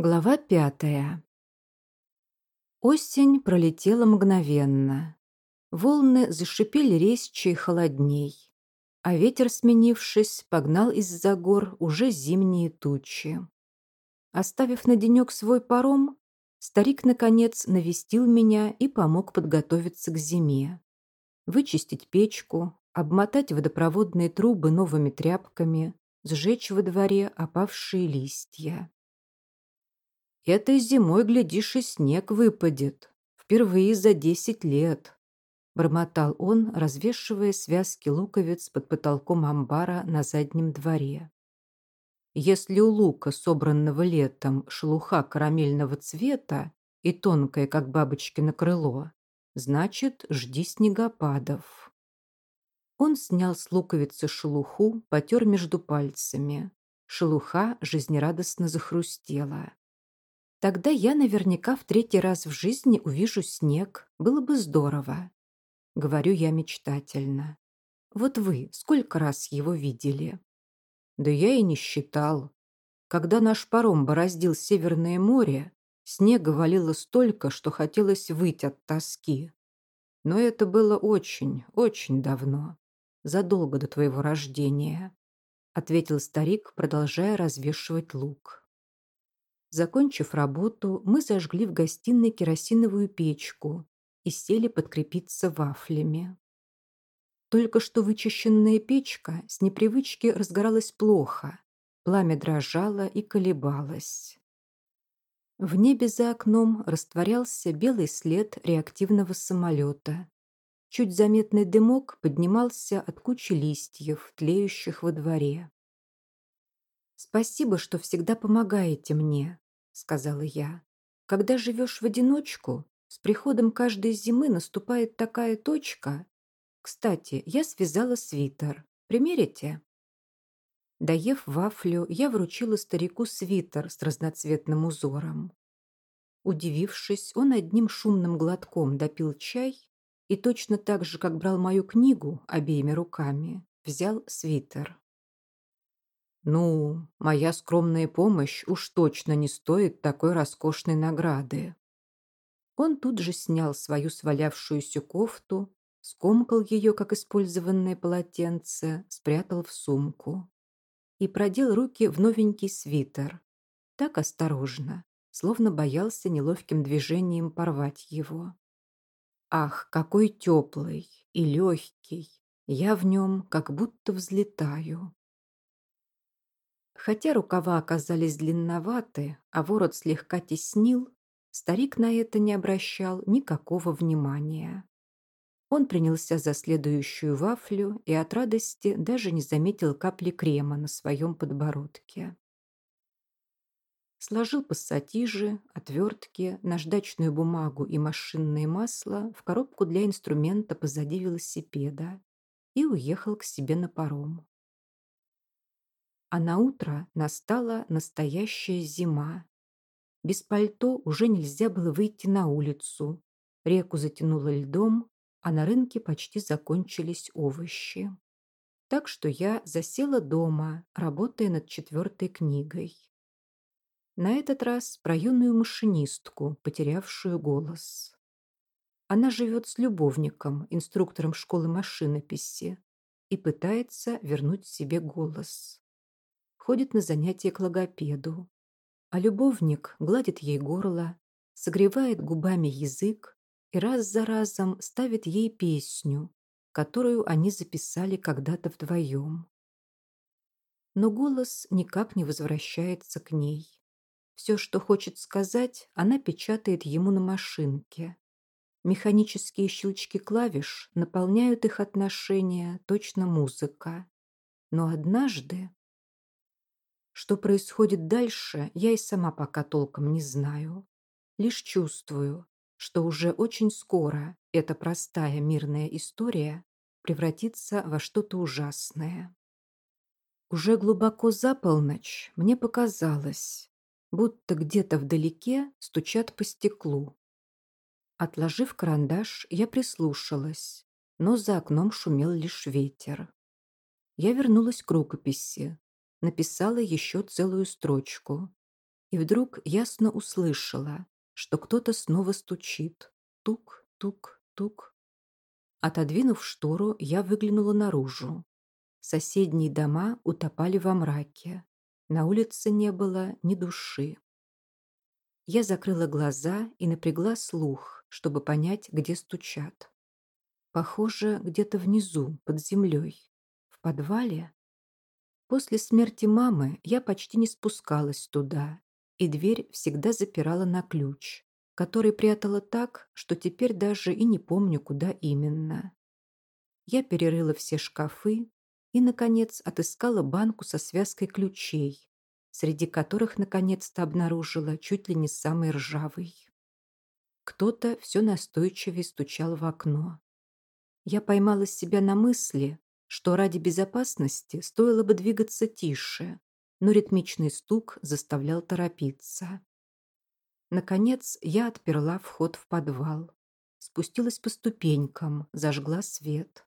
Глава пятая. Осень пролетела мгновенно. Волны зашипели резче и холодней, а ветер, сменившись, погнал из-за гор уже зимние тучи. Оставив на денек свой паром, старик, наконец, навестил меня и помог подготовиться к зиме. Вычистить печку, обмотать водопроводные трубы новыми тряпками, сжечь во дворе опавшие листья. Этой зимой, глядишь, и снег выпадет. Впервые за десять лет. Бормотал он, развешивая связки луковиц под потолком амбара на заднем дворе. Если у лука, собранного летом, шелуха карамельного цвета и тонкая, как бабочкино крыло, значит, жди снегопадов. Он снял с луковицы шелуху, потер между пальцами. Шелуха жизнерадостно захрустела. Тогда я наверняка в третий раз в жизни увижу снег. Было бы здорово. Говорю я мечтательно. Вот вы сколько раз его видели? Да я и не считал. Когда наш паром бороздил Северное море, снега валило столько, что хотелось выйти от тоски. Но это было очень, очень давно. Задолго до твоего рождения, ответил старик, продолжая развешивать лук. Закончив работу, мы зажгли в гостиной керосиновую печку и сели подкрепиться вафлями. Только что вычищенная печка с непривычки разгоралась плохо, пламя дрожало и колебалось. В небе за окном растворялся белый след реактивного самолета. Чуть заметный дымок поднимался от кучи листьев, тлеющих во дворе. «Спасибо, что всегда помогаете мне», — сказала я. «Когда живешь в одиночку, с приходом каждой зимы наступает такая точка. Кстати, я связала свитер. Примерите?» Доев вафлю, я вручила старику свитер с разноцветным узором. Удивившись, он одним шумным глотком допил чай и точно так же, как брал мою книгу обеими руками, взял свитер. Ну, моя скромная помощь уж точно не стоит такой роскошной награды. Он тут же снял свою свалявшуюся кофту, скомкал ее, как использованное полотенце, спрятал в сумку и продел руки в новенький свитер. Так осторожно, словно боялся неловким движением порвать его. Ах, какой теплый и легкий! Я в нем как будто взлетаю. Хотя рукава оказались длинноваты, а ворот слегка теснил, старик на это не обращал никакого внимания. Он принялся за следующую вафлю и от радости даже не заметил капли крема на своем подбородке. Сложил пассатижи, отвертки, наждачную бумагу и машинное масло в коробку для инструмента позади велосипеда и уехал к себе на паром. А на утро настала настоящая зима. Без пальто уже нельзя было выйти на улицу. Реку затянуло льдом, а на рынке почти закончились овощи. Так что я засела дома, работая над четвертой книгой. На этот раз про юную машинистку, потерявшую голос. Она живет с любовником, инструктором школы машинописи, и пытается вернуть себе голос ходит на занятия к логопеду. А любовник гладит ей горло, согревает губами язык и раз за разом ставит ей песню, которую они записали когда-то вдвоем. Но голос никак не возвращается к ней. Все, что хочет сказать, она печатает ему на машинке. Механические щелчки клавиш наполняют их отношения, точно музыка. Но однажды что происходит дальше, я и сама пока толком не знаю. Лишь чувствую, что уже очень скоро эта простая мирная история превратится во что-то ужасное. Уже глубоко за полночь мне показалось, будто где-то вдалеке стучат по стеклу. Отложив карандаш, я прислушалась, но за окном шумел лишь ветер. Я вернулась к рукописи, написала еще целую строчку. И вдруг ясно услышала, что кто-то снова стучит. Тук, тук, тук. Отодвинув штору, я выглянула наружу. Соседние дома утопали во мраке. На улице не было ни души. Я закрыла глаза и напрягла слух, чтобы понять, где стучат. Похоже, где-то внизу, под землей. В подвале? После смерти мамы я почти не спускалась туда, и дверь всегда запирала на ключ, который прятала так, что теперь даже и не помню, куда именно. Я перерыла все шкафы и, наконец, отыскала банку со связкой ключей, среди которых, наконец-то, обнаружила чуть ли не самый ржавый. Кто-то все настойчивее стучал в окно. Я поймала себя на мысли, что ради безопасности стоило бы двигаться тише, но ритмичный стук заставлял торопиться. Наконец я отперла вход в подвал, спустилась по ступенькам, зажгла свет.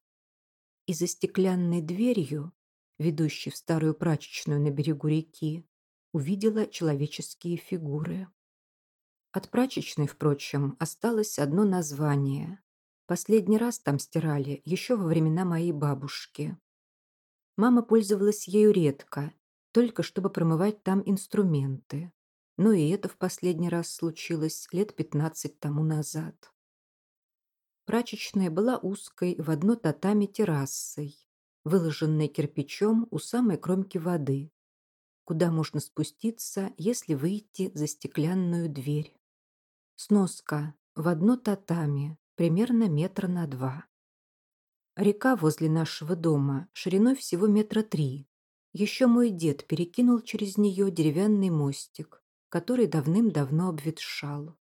И за стеклянной дверью, ведущей в старую прачечную на берегу реки, увидела человеческие фигуры. От прачечной, впрочем, осталось одно название Последний раз там стирали, еще во времена моей бабушки. Мама пользовалась ею редко, только чтобы промывать там инструменты. Но и это в последний раз случилось лет пятнадцать тому назад. Прачечная была узкой в одно татами террасой, выложенной кирпичом у самой кромки воды, куда можно спуститься, если выйти за стеклянную дверь. Сноска в одно татами, примерно метра на два. Река возле нашего дома шириной всего метра три. Еще мой дед перекинул через нее деревянный мостик, который давным-давно обветшал.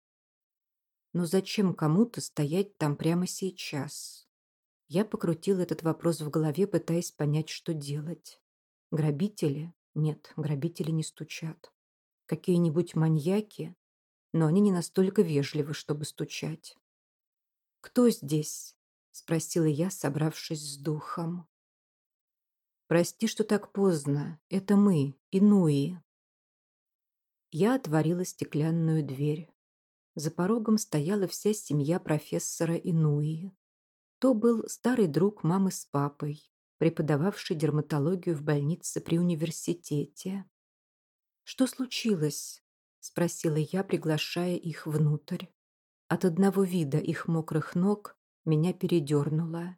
Но зачем кому-то стоять там прямо сейчас? Я покрутил этот вопрос в голове, пытаясь понять, что делать. Грабители? Нет, грабители не стучат. Какие-нибудь маньяки? Но они не настолько вежливы, чтобы стучать. «Кто здесь?» — спросила я, собравшись с духом. «Прости, что так поздно. Это мы, Инуи». Я отворила стеклянную дверь. За порогом стояла вся семья профессора Инуи. То был старый друг мамы с папой, преподававший дерматологию в больнице при университете. «Что случилось?» — спросила я, приглашая их внутрь. От одного вида их мокрых ног меня передернуло.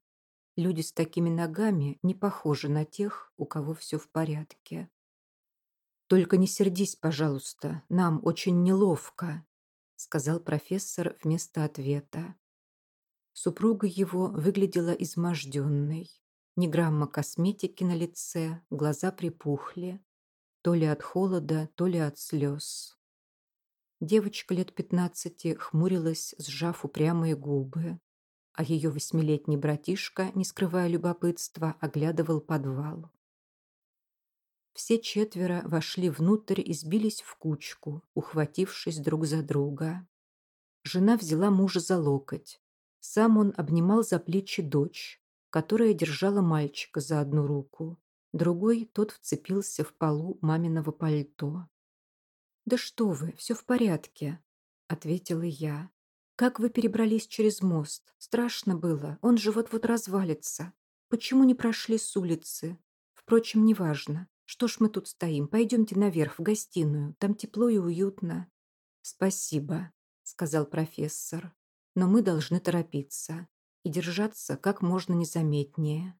Люди с такими ногами не похожи на тех, у кого все в порядке. «Только не сердись, пожалуйста, нам очень неловко», сказал профессор вместо ответа. Супруга его выглядела изможденной. Ни грамма косметики на лице, глаза припухли. То ли от холода, то ли от слез. Девочка лет пятнадцати хмурилась, сжав упрямые губы, а ее восьмилетний братишка, не скрывая любопытства, оглядывал подвал. Все четверо вошли внутрь и сбились в кучку, ухватившись друг за друга. Жена взяла мужа за локоть. Сам он обнимал за плечи дочь, которая держала мальчика за одну руку. Другой тот вцепился в полу маминого пальто. «Да что вы, все в порядке», — ответила я. «Как вы перебрались через мост? Страшно было, он же вот-вот развалится. Почему не прошли с улицы? Впрочем, неважно. Что ж мы тут стоим? Пойдемте наверх, в гостиную. Там тепло и уютно». «Спасибо», — сказал профессор. «Но мы должны торопиться и держаться как можно незаметнее.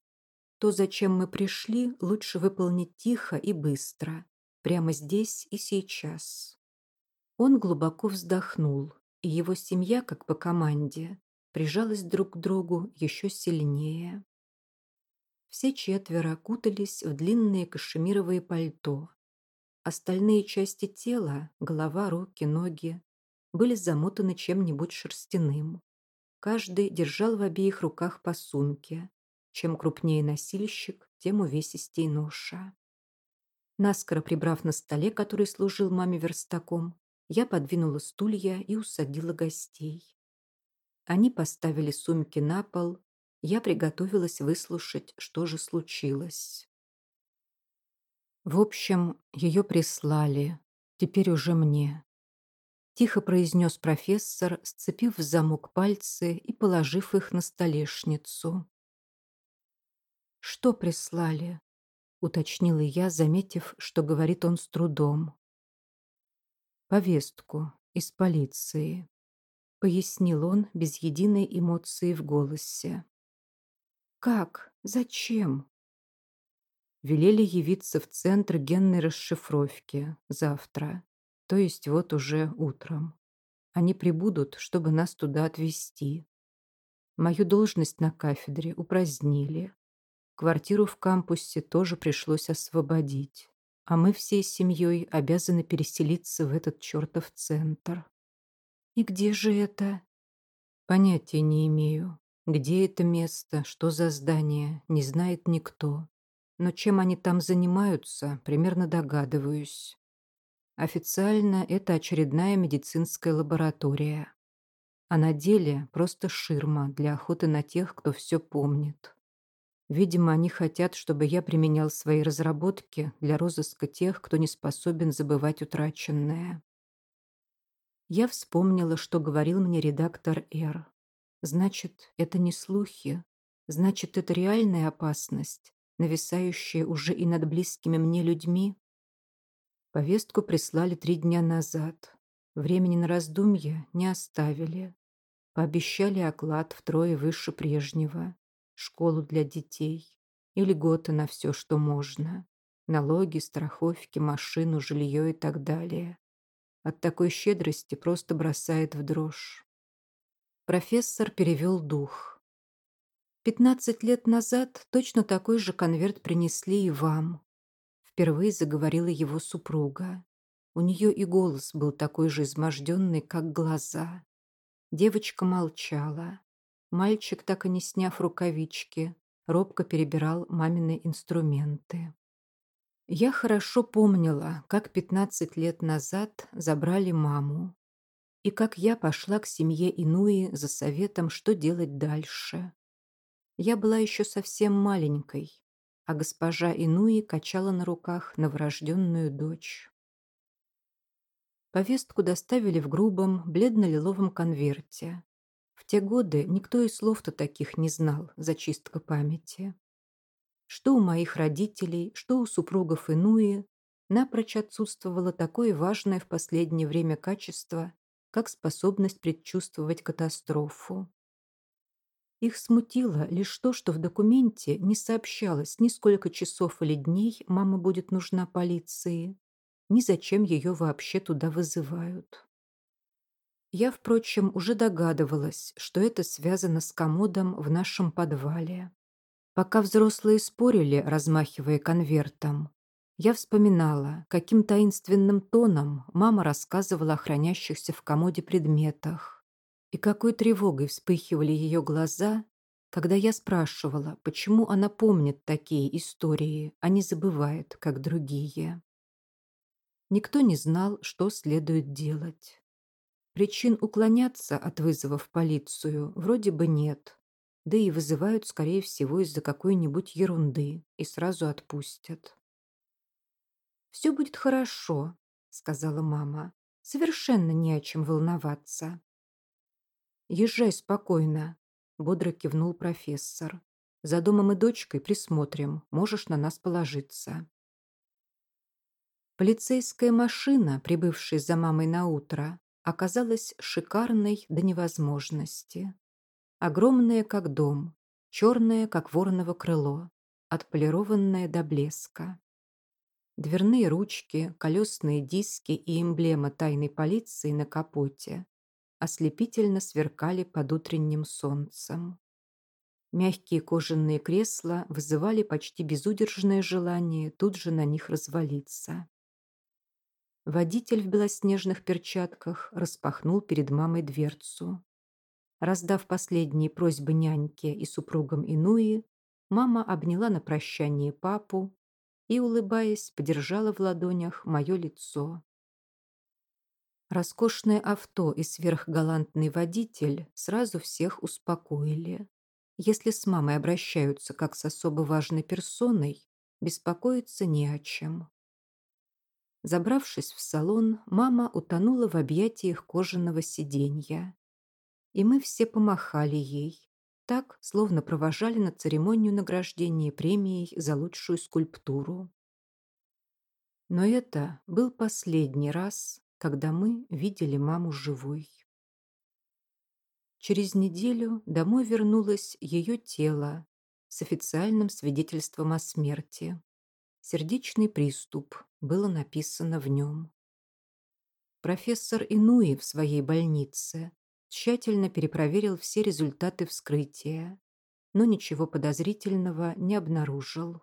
То, зачем мы пришли, лучше выполнить тихо и быстро, Прямо здесь и сейчас. Он глубоко вздохнул, и его семья, как по команде, прижалась друг к другу еще сильнее. Все четверо кутались в длинные кашемировые пальто. Остальные части тела, голова, руки, ноги, были замотаны чем-нибудь шерстяным. Каждый держал в обеих руках по сумке. Чем крупнее носильщик, тем увесистей ноша. Наскоро прибрав на столе, который служил маме верстаком, я подвинула стулья и усадила гостей. Они поставили сумки на пол, я приготовилась выслушать, что же случилось. В общем, ее прислали. Теперь уже мне. Тихо произнес профессор, сцепив в замок пальцы и положив их на столешницу. «Что прислали?» — уточнила я, заметив, что говорит он с трудом. «Повестку из полиции», — пояснил он без единой эмоции в голосе. «Как? Зачем?» Велели явиться в центр генной расшифровки завтра, то есть вот уже утром. Они прибудут, чтобы нас туда отвезти. Мою должность на кафедре упразднили. Квартиру в кампусе тоже пришлось освободить. А мы всей семьей обязаны переселиться в этот чертов центр. И где же это? Понятия не имею. Где это место, что за здание, не знает никто. Но чем они там занимаются, примерно догадываюсь. Официально это очередная медицинская лаборатория. А на деле просто ширма для охоты на тех, кто все помнит. Видимо, они хотят, чтобы я применял свои разработки для розыска тех, кто не способен забывать утраченное. Я вспомнила, что говорил мне редактор Р. Значит, это не слухи. Значит, это реальная опасность, нависающая уже и над близкими мне людьми. Повестку прислали три дня назад. Времени на раздумья не оставили. Пообещали оклад втрое выше прежнего школу для детей и льготы на все, что можно. Налоги, страховки, машину, жилье и так далее. От такой щедрости просто бросает в дрожь. Профессор перевел дух. «Пятнадцать лет назад точно такой же конверт принесли и вам». Впервые заговорила его супруга. У нее и голос был такой же изможденный, как глаза. Девочка молчала. Мальчик, так и не сняв рукавички, робко перебирал мамины инструменты. Я хорошо помнила, как 15 лет назад забрали маму, и как я пошла к семье Инуи за советом, что делать дальше. Я была еще совсем маленькой, а госпожа Инуи качала на руках новорожденную дочь. Повестку доставили в грубом, бледно-лиловом конверте, в те годы никто и слов-то таких не знал, зачистка памяти. Что у моих родителей, что у супругов Инуи, напрочь отсутствовало такое важное в последнее время качество, как способность предчувствовать катастрофу. Их смутило лишь то, что в документе не сообщалось ни сколько часов или дней мама будет нужна полиции, ни зачем ее вообще туда вызывают. Я, впрочем, уже догадывалась, что это связано с комодом в нашем подвале. Пока взрослые спорили, размахивая конвертом, я вспоминала, каким таинственным тоном мама рассказывала о хранящихся в комоде предметах, и какой тревогой вспыхивали ее глаза, когда я спрашивала, почему она помнит такие истории, а не забывает, как другие. Никто не знал, что следует делать. Причин уклоняться от вызова в полицию вроде бы нет. Да и вызывают, скорее всего, из-за какой-нибудь ерунды и сразу отпустят. «Все будет хорошо», — сказала мама. «Совершенно не о чем волноваться». «Езжай спокойно», — бодро кивнул профессор. «За домом и дочкой присмотрим, можешь на нас положиться». Полицейская машина, прибывшая за мамой на утро, оказалась шикарной до невозможности. Огромная, как дом, черная, как вороново крыло, отполированная до блеска. Дверные ручки, колесные диски и эмблема тайной полиции на капоте ослепительно сверкали под утренним солнцем. Мягкие кожаные кресла вызывали почти безудержное желание тут же на них развалиться. Водитель в белоснежных перчатках распахнул перед мамой дверцу. Раздав последние просьбы няньке и супругам Инуи, мама обняла на прощание папу и, улыбаясь, подержала в ладонях мое лицо. Роскошное авто и сверхгалантный водитель сразу всех успокоили. Если с мамой обращаются как с особо важной персоной, беспокоиться не о чем. Забравшись в салон, мама утонула в объятиях кожаного сиденья. И мы все помахали ей, так, словно провожали на церемонию награждения премией за лучшую скульптуру. Но это был последний раз, когда мы видели маму живой. Через неделю домой вернулось ее тело с официальным свидетельством о смерти. Сердечный приступ было написано в нем. Профессор Инуи в своей больнице тщательно перепроверил все результаты вскрытия, но ничего подозрительного не обнаружил.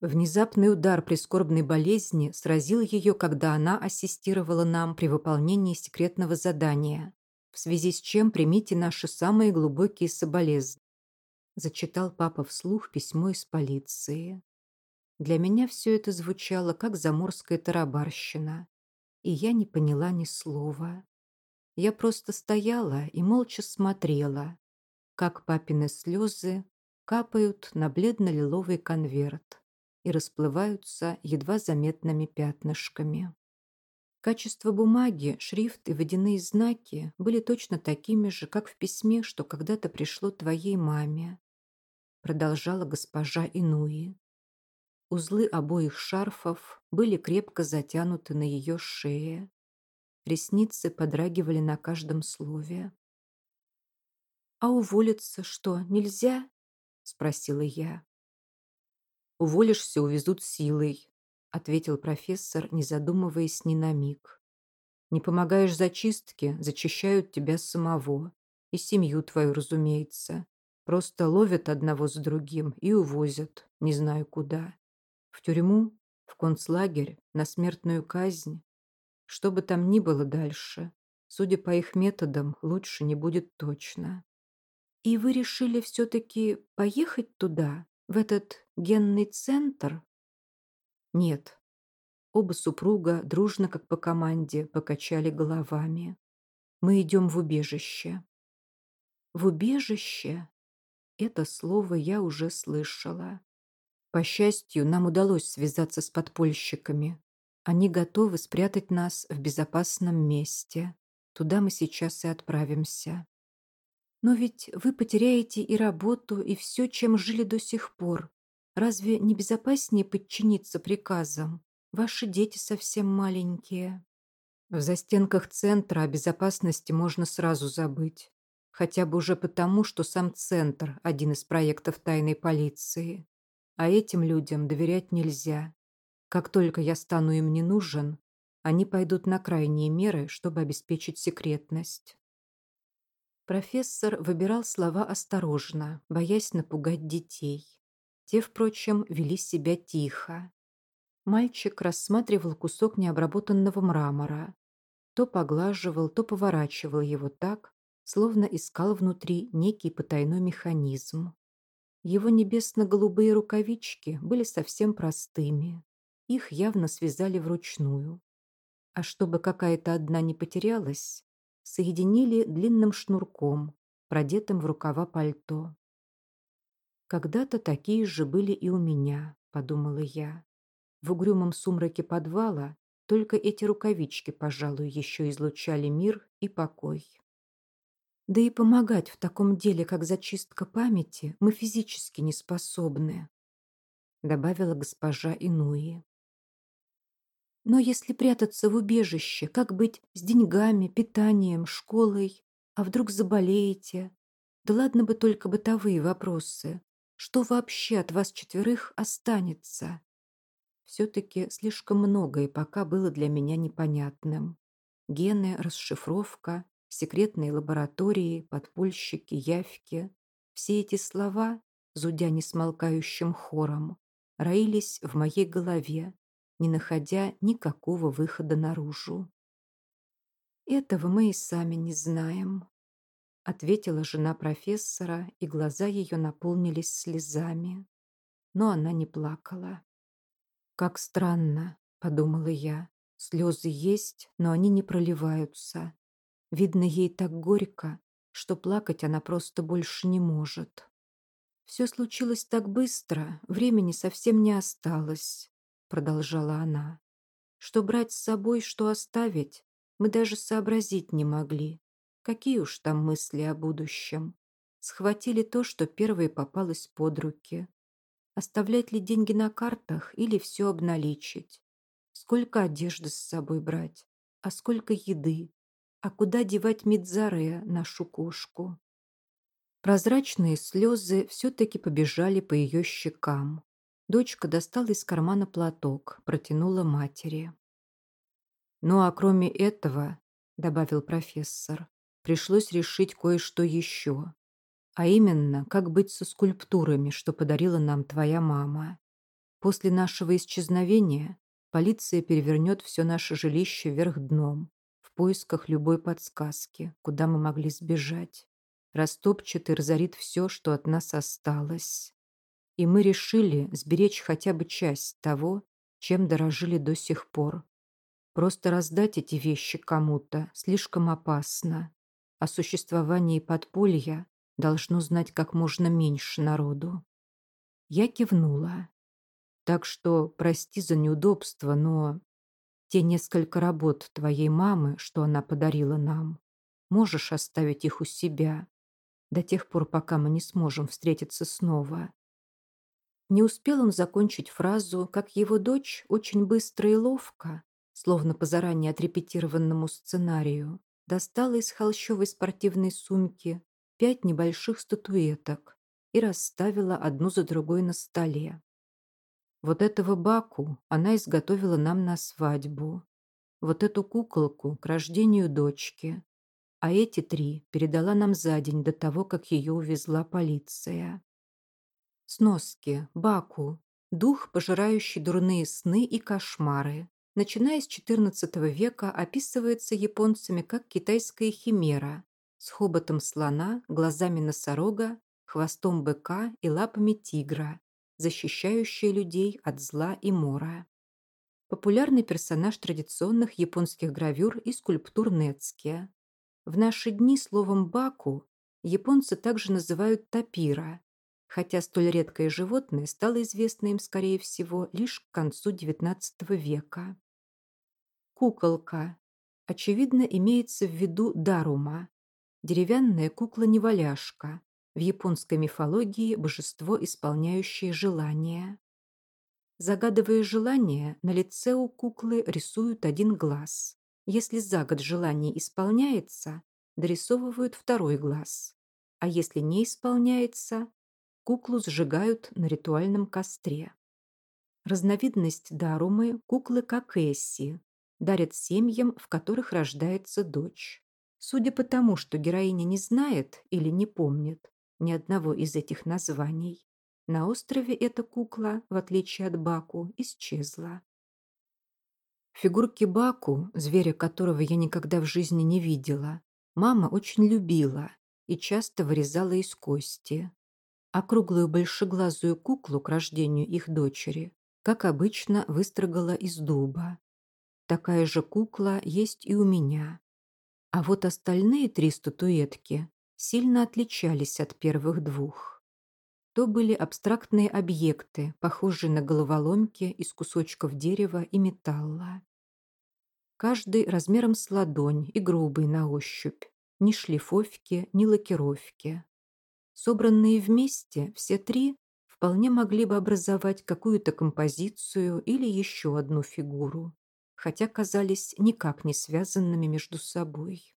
Внезапный удар прискорбной болезни сразил ее, когда она ассистировала нам при выполнении секретного задания, в связи с чем примите наши самые глубокие соболезнования. Зачитал папа вслух письмо из полиции. Для меня все это звучало, как заморская тарабарщина, и я не поняла ни слова. Я просто стояла и молча смотрела, как папины слезы капают на бледно-лиловый конверт и расплываются едва заметными пятнышками. Качество бумаги, шрифт и водяные знаки были точно такими же, как в письме, что когда-то пришло твоей маме. Продолжала госпожа Инуи. Узлы обоих шарфов были крепко затянуты на ее шее. Ресницы подрагивали на каждом слове. «А уволиться что, нельзя?» — спросила я. «Уволишься, увезут силой», — ответил профессор, не задумываясь ни на миг. «Не помогаешь зачистке, зачищают тебя самого. И семью твою, разумеется. Просто ловят одного за другим и увозят, не знаю куда. В тюрьму, в концлагерь, на смертную казнь. Что бы там ни было дальше, судя по их методам, лучше не будет точно. И вы решили все-таки поехать туда, в этот генный центр? Нет. Оба супруга дружно, как по команде, покачали головами. Мы идем в убежище. В убежище? Это слово я уже слышала. По счастью, нам удалось связаться с подпольщиками. Они готовы спрятать нас в безопасном месте. Туда мы сейчас и отправимся. Но ведь вы потеряете и работу, и все, чем жили до сих пор. Разве не безопаснее подчиниться приказам? Ваши дети совсем маленькие. В застенках центра о безопасности можно сразу забыть. Хотя бы уже потому, что сам центр – один из проектов тайной полиции. А этим людям доверять нельзя. Как только я стану им не нужен, они пойдут на крайние меры, чтобы обеспечить секретность. Профессор выбирал слова осторожно, боясь напугать детей. Те, впрочем, вели себя тихо. Мальчик рассматривал кусок необработанного мрамора. То поглаживал, то поворачивал его так, словно искал внутри некий потайной механизм. Его небесно-голубые рукавички были совсем простыми. Их явно связали вручную. А чтобы какая-то одна не потерялась, соединили длинным шнурком, продетым в рукава пальто. «Когда-то такие же были и у меня», — подумала я. В угрюмом сумраке подвала только эти рукавички, пожалуй, еще излучали мир и покой. Да и помогать в таком деле, как зачистка памяти, мы физически не способны, добавила госпожа Инуи. Но если прятаться в убежище, как быть с деньгами, питанием, школой? А вдруг заболеете? Да ладно бы только бытовые вопросы. Что вообще от вас четверых останется? Все-таки слишком многое пока было для меня непонятным. Гены, расшифровка, секретные лаборатории, подпольщики, явки. Все эти слова, зудя несмолкающим хором, роились в моей голове, не находя никакого выхода наружу. «Этого мы и сами не знаем», — ответила жена профессора, и глаза ее наполнились слезами. Но она не плакала. «Как странно», — подумала я, — «слезы есть, но они не проливаются. Видно, ей так горько, что плакать она просто больше не может». Все случилось так быстро, времени совсем не осталось продолжала она. Что брать с собой, что оставить, мы даже сообразить не могли. Какие уж там мысли о будущем. Схватили то, что первое попалось под руки. Оставлять ли деньги на картах или все обналичить? Сколько одежды с собой брать? А сколько еды? А куда девать Мидзаре, нашу кошку? Прозрачные слезы все-таки побежали по ее щекам. Дочка достала из кармана платок, протянула матери. «Ну а кроме этого», — добавил профессор, пришлось решить кое-что еще. А именно, как быть со скульптурами, что подарила нам твоя мама. После нашего исчезновения полиция перевернет все наше жилище вверх дном поисках любой подсказки, куда мы могли сбежать. Растопчет и разорит все, что от нас осталось. И мы решили сберечь хотя бы часть того, чем дорожили до сих пор. Просто раздать эти вещи кому-то слишком опасно. О существовании подполья должно знать как можно меньше народу. Я кивнула. Так что прости за неудобство, но те несколько работ твоей мамы, что она подарила нам, можешь оставить их у себя до тех пор, пока мы не сможем встретиться снова. Не успел он закончить фразу, как его дочь очень быстро и ловко, словно по заранее отрепетированному сценарию, достала из холщовой спортивной сумки пять небольших статуэток и расставила одну за другой на столе. Вот этого Баку она изготовила нам на свадьбу. Вот эту куколку к рождению дочки. А эти три передала нам за день до того, как ее увезла полиция. Сноски. Баку. Дух, пожирающий дурные сны и кошмары. Начиная с XIV века описывается японцами как китайская химера с хоботом слона, глазами носорога, хвостом быка и лапами тигра, защищающая людей от зла и мора. Популярный персонаж традиционных японских гравюр и скульптур Нецке. В наши дни словом «баку» японцы также называют тапира, хотя столь редкое животное стало известно им, скорее всего, лишь к концу XIX века. Куколка. Очевидно, имеется в виду дарума, деревянная кукла-неваляшка, в японской мифологии божество, исполняющее желания. Загадывая желание, на лице у куклы рисуют один глаз. Если за год желание исполняется, дорисовывают второй глаз. А если не исполняется, куклу сжигают на ритуальном костре. Разновидность дарумы – куклы Какесси, дарят семьям, в которых рождается дочь. Судя по тому, что героиня не знает или не помнит ни одного из этих названий, на острове эта кукла, в отличие от Баку, исчезла. Фигурки Баку, зверя которого я никогда в жизни не видела, мама очень любила и часто вырезала из кости. А круглую большеглазую куклу к рождению их дочери, как обычно, выстрогала из дуба. Такая же кукла есть и у меня. А вот остальные три статуэтки сильно отличались от первых двух. То были абстрактные объекты, похожие на головоломки из кусочков дерева и металла. Каждый размером с ладонь и грубый на ощупь, ни шлифовки, ни лакировки. Собранные вместе, все три вполне могли бы образовать какую-то композицию или еще одну фигуру, хотя казались никак не связанными между собой.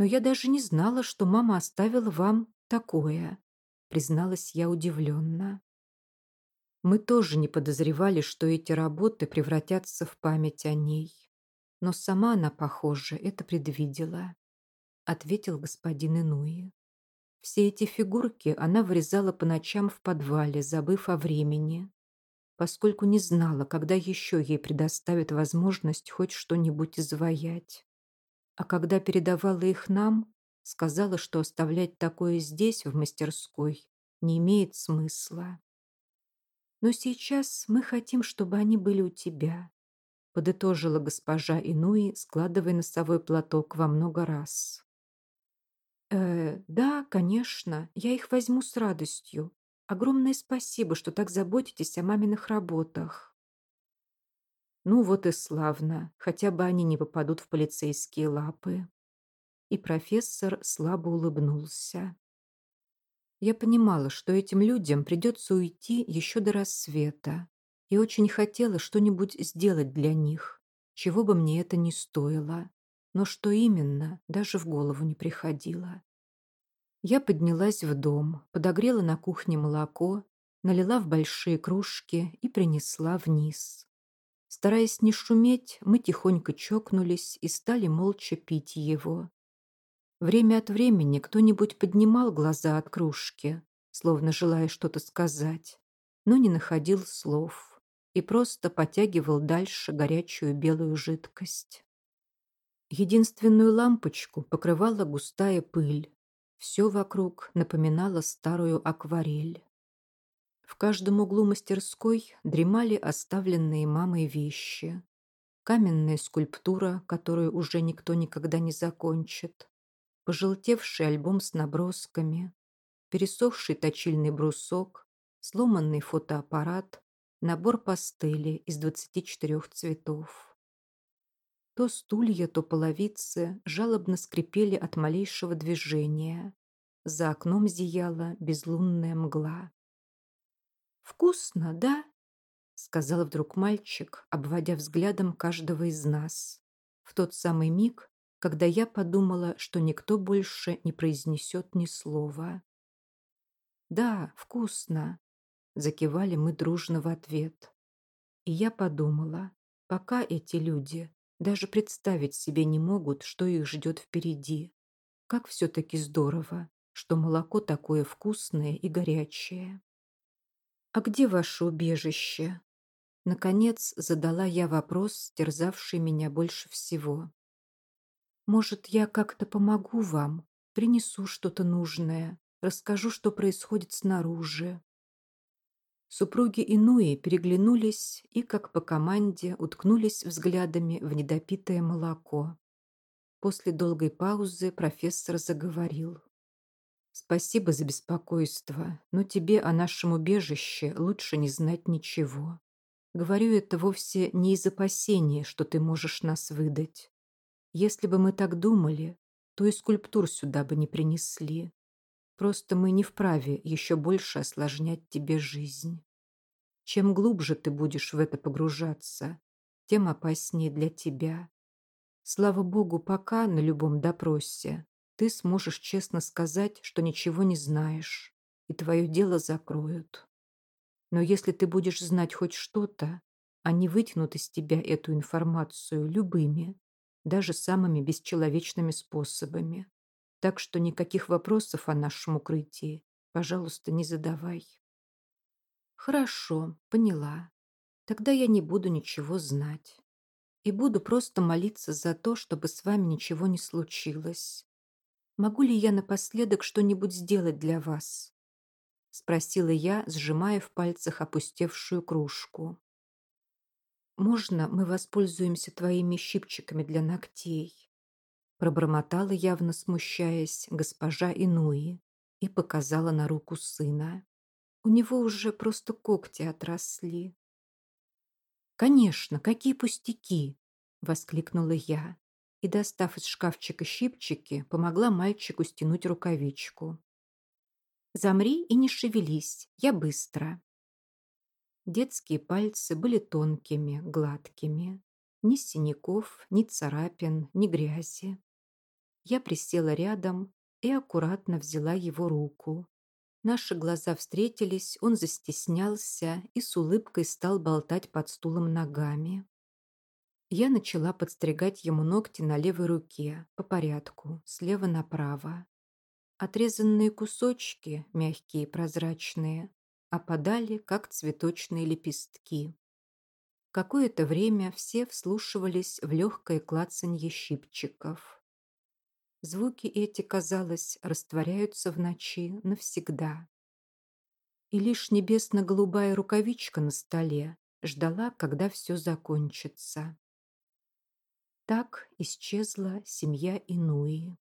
«Но я даже не знала, что мама оставила вам такое», призналась я удивленно. Мы тоже не подозревали, что эти работы превратятся в память о ней. Но сама она, похоже, это предвидела, ответил господин Инуи. Все эти фигурки она вырезала по ночам в подвале, забыв о времени, поскольку не знала, когда еще ей предоставят возможность хоть что-нибудь изваять. А когда передавала их нам, сказала, что оставлять такое здесь, в мастерской, не имеет смысла. Но сейчас мы хотим, чтобы они были у тебя, подытожила госпожа Инуи, складывая носовой платок во много раз. «Э, да, конечно, я их возьму с радостью. Огромное спасибо, что так заботитесь о маминых работах. Ну вот и славно, хотя бы они не попадут в полицейские лапы. И профессор слабо улыбнулся. Я понимала, что этим людям придется уйти еще до рассвета, и очень хотела что-нибудь сделать для них, чего бы мне это ни стоило. Но что именно, даже в голову не приходило. Я поднялась в дом, подогрела на кухне молоко, налила в большие кружки и принесла вниз. Стараясь не шуметь, мы тихонько чокнулись и стали молча пить его. Время от времени кто-нибудь поднимал глаза от кружки, словно желая что-то сказать, но не находил слов и просто потягивал дальше горячую белую жидкость. Единственную лампочку покрывала густая пыль. Все вокруг напоминало старую акварель. В каждом углу мастерской дремали оставленные мамой вещи. Каменная скульптура, которую уже никто никогда не закончит. Пожелтевший альбом с набросками. Пересохший точильный брусок. Сломанный фотоаппарат. Набор пастели из 24 цветов. То стулья, то половицы жалобно скрипели от малейшего движения. За окном зияла безлунная мгла. «Вкусно, да?» — сказал вдруг мальчик, обводя взглядом каждого из нас. В тот самый миг, когда я подумала, что никто больше не произнесет ни слова. «Да, вкусно», — закивали мы дружно в ответ. И я подумала, пока эти люди даже представить себе не могут, что их ждет впереди. Как все-таки здорово, что молоко такое вкусное и горячее. «А где ваше убежище?» Наконец задала я вопрос, терзавший меня больше всего. «Может, я как-то помогу вам, принесу что-то нужное, расскажу, что происходит снаружи?» Супруги Инуи переглянулись и, как по команде, уткнулись взглядами в недопитое молоко. После долгой паузы профессор заговорил. «Спасибо за беспокойство, но тебе о нашем убежище лучше не знать ничего. Говорю это вовсе не из опасения, что ты можешь нас выдать. Если бы мы так думали, то и скульптур сюда бы не принесли. Просто мы не вправе еще больше осложнять тебе жизнь. Чем глубже ты будешь в это погружаться, тем опаснее для тебя. Слава богу, пока на любом допросе ты сможешь честно сказать, что ничего не знаешь, и твое дело закроют. Но если ты будешь знать хоть что-то, они вытянут из тебя эту информацию любыми, даже самыми бесчеловечными способами. Так что никаких вопросов о нашем укрытии, пожалуйста, не задавай. Хорошо, поняла. Тогда я не буду ничего знать. И буду просто молиться за то, чтобы с вами ничего не случилось. Могу ли я напоследок что-нибудь сделать для вас? Спросила я, сжимая в пальцах опустевшую кружку. «Можно мы воспользуемся твоими щипчиками для ногтей?» Пробормотала, явно смущаясь, госпожа Инуи и показала на руку сына. У него уже просто когти отросли. «Конечно, какие пустяки!» — воскликнула я и, достав из шкафчика щипчики, помогла мальчику стянуть рукавичку. «Замри и не шевелись, я быстро». Детские пальцы были тонкими, гладкими. Ни синяков, ни царапин, ни грязи. Я присела рядом и аккуратно взяла его руку. Наши глаза встретились, он застеснялся и с улыбкой стал болтать под стулом ногами. Я начала подстригать ему ногти на левой руке, по порядку, слева направо. Отрезанные кусочки, мягкие и прозрачные, опадали, как цветочные лепестки. Какое-то время все вслушивались в легкое клацанье щипчиков. Звуки эти, казалось, растворяются в ночи навсегда. И лишь небесно-голубая рукавичка на столе ждала, когда все закончится. Так исчезла семья Инуи.